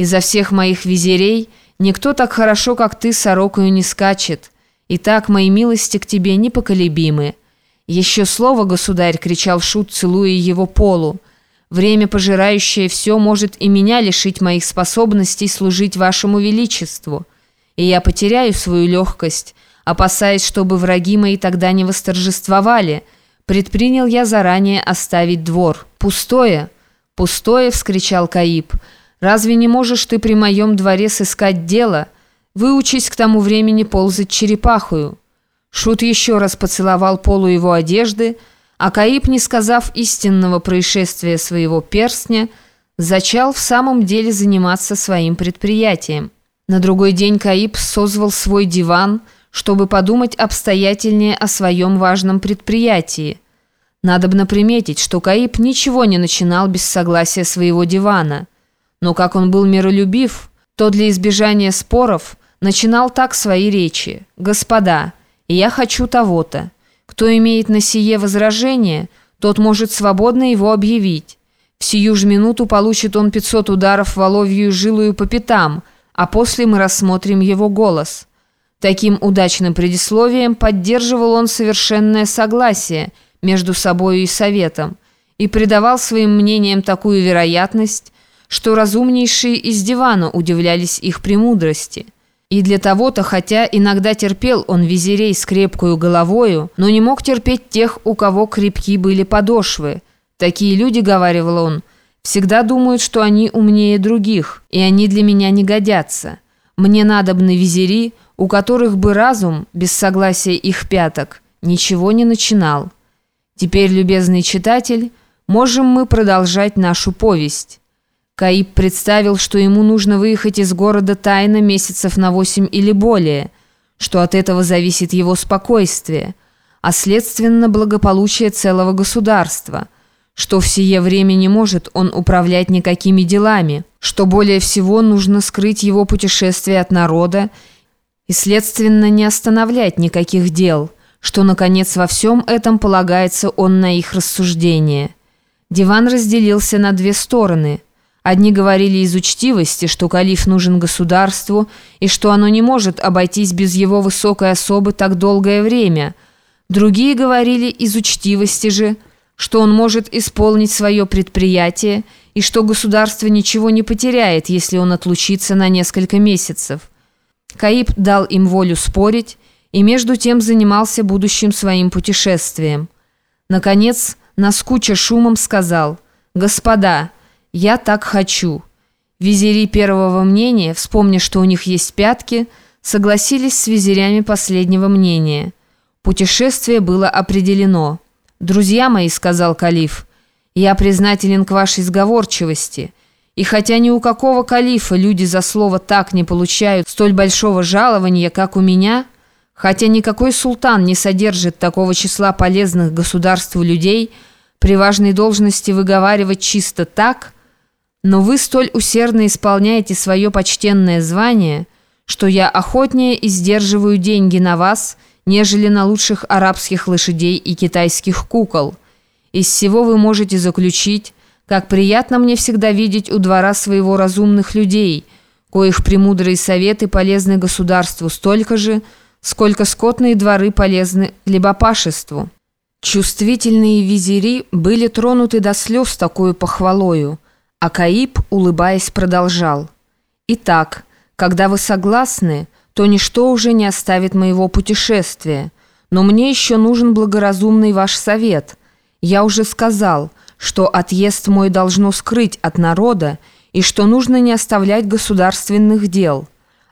Изо всех моих визирей никто так хорошо, как ты, сорокою не скачет. Итак, мои милости к тебе непоколебимы». «Еще слово, государь!» — кричал Шут, целуя его полу. «Время, пожирающее все, может и меня лишить моих способностей служить вашему величеству. И я потеряю свою легкость, опасаясь, чтобы враги мои тогда не восторжествовали. Предпринял я заранее оставить двор. Пустое!» «Пустое!» — вскричал Каиб. «Разве не можешь ты при моем дворе сыскать дело? Выучись к тому времени ползать черепахою». Шут еще раз поцеловал полу его одежды, а Каиб, не сказав истинного происшествия своего перстня, зачал в самом деле заниматься своим предприятием. На другой день Каиб созвал свой диван, чтобы подумать обстоятельнее о своем важном предприятии. Надобно приметить, что Каиб ничего не начинал без согласия своего дивана. Но как он был миролюбив, то для избежания споров начинал так свои речи. «Господа, я хочу того-то. Кто имеет на сие возражение, тот может свободно его объявить. В сию же минуту получит он 500 ударов воловью жилую по пятам, а после мы рассмотрим его голос». Таким удачным предисловием поддерживал он совершенное согласие между собою и советом и придавал своим мнениям такую вероятность, что разумнейшие из дивана удивлялись их премудрости – и для того-то, хотя иногда терпел он визирей с крепкую головою, но не мог терпеть тех, у кого крепки были подошвы. Такие люди, говаривал он, всегда думают, что они умнее других, и они для меня не годятся. Мне надобны визири, у которых бы разум, без согласия их пяток, ничего не начинал. Теперь, любезный читатель, можем мы продолжать нашу повесть. Каиб представил, что ему нужно выехать из города тайно месяцев на восемь или более, что от этого зависит его спокойствие, а следственно благополучие целого государства, что в сие время не может он управлять никакими делами, что более всего нужно скрыть его путешествие от народа и следственно не остановлять никаких дел, что, наконец, во всем этом полагается он на их рассуждение. Диван разделился на две стороны – Одни говорили из учтивости, что калиф нужен государству и что оно не может обойтись без его высокой особы так долгое время. Другие говорили из учтивости же, что он может исполнить свое предприятие и что государство ничего не потеряет, если он отлучится на несколько месяцев. Каиб дал им волю спорить и между тем занимался будущим своим путешествием. Наконец, наскуча шумом сказал «Господа, «Я так хочу». Визири первого мнения, вспомня, что у них есть пятки, согласились с визирями последнего мнения. Путешествие было определено. «Друзья мои», — сказал калиф, — «я признателен к вашей сговорчивости». И хотя ни у какого калифа люди за слово «так» не получают столь большого жалования, как у меня, хотя никакой султан не содержит такого числа полезных государству людей, при важной должности выговаривать чисто «так», но вы столь усердно исполняете свое почтенное звание, что я охотнее издерживаю деньги на вас, нежели на лучших арабских лошадей и китайских кукол. Из всего вы можете заключить, как приятно мне всегда видеть у двора своего разумных людей, коих премудрые советы полезны государству столько же, сколько скотные дворы полезны хлебопашеству. Чувствительные визири были тронуты до слез такую похвалою, а Каиб, улыбаясь, продолжал. «Итак, когда вы согласны, то ничто уже не оставит моего путешествия. Но мне еще нужен благоразумный ваш совет. Я уже сказал, что отъезд мой должно скрыть от народа и что нужно не оставлять государственных дел.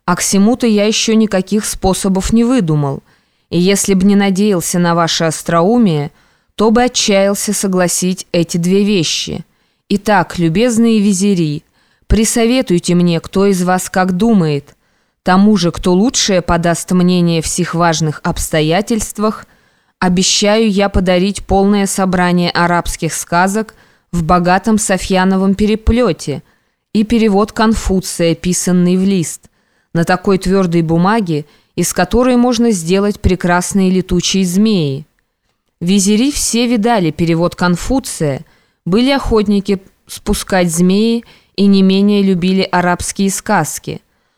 А к всему-то я еще никаких способов не выдумал. И если б не надеялся на ваше остроумие, то бы отчаялся согласить эти две вещи». Итак, любезные визири, присоветуйте мне, кто из вас как думает. Тому же, кто лучшее подаст мнение в всех важных обстоятельствах, обещаю я подарить полное собрание арабских сказок в богатом Софьяновом переплете и перевод Конфуция, писанный в лист, на такой твердой бумаге, из которой можно сделать прекрасные летучие змеи. Визири все видали перевод Конфуция – были охотники спускать змеи и не менее любили арабские сказки.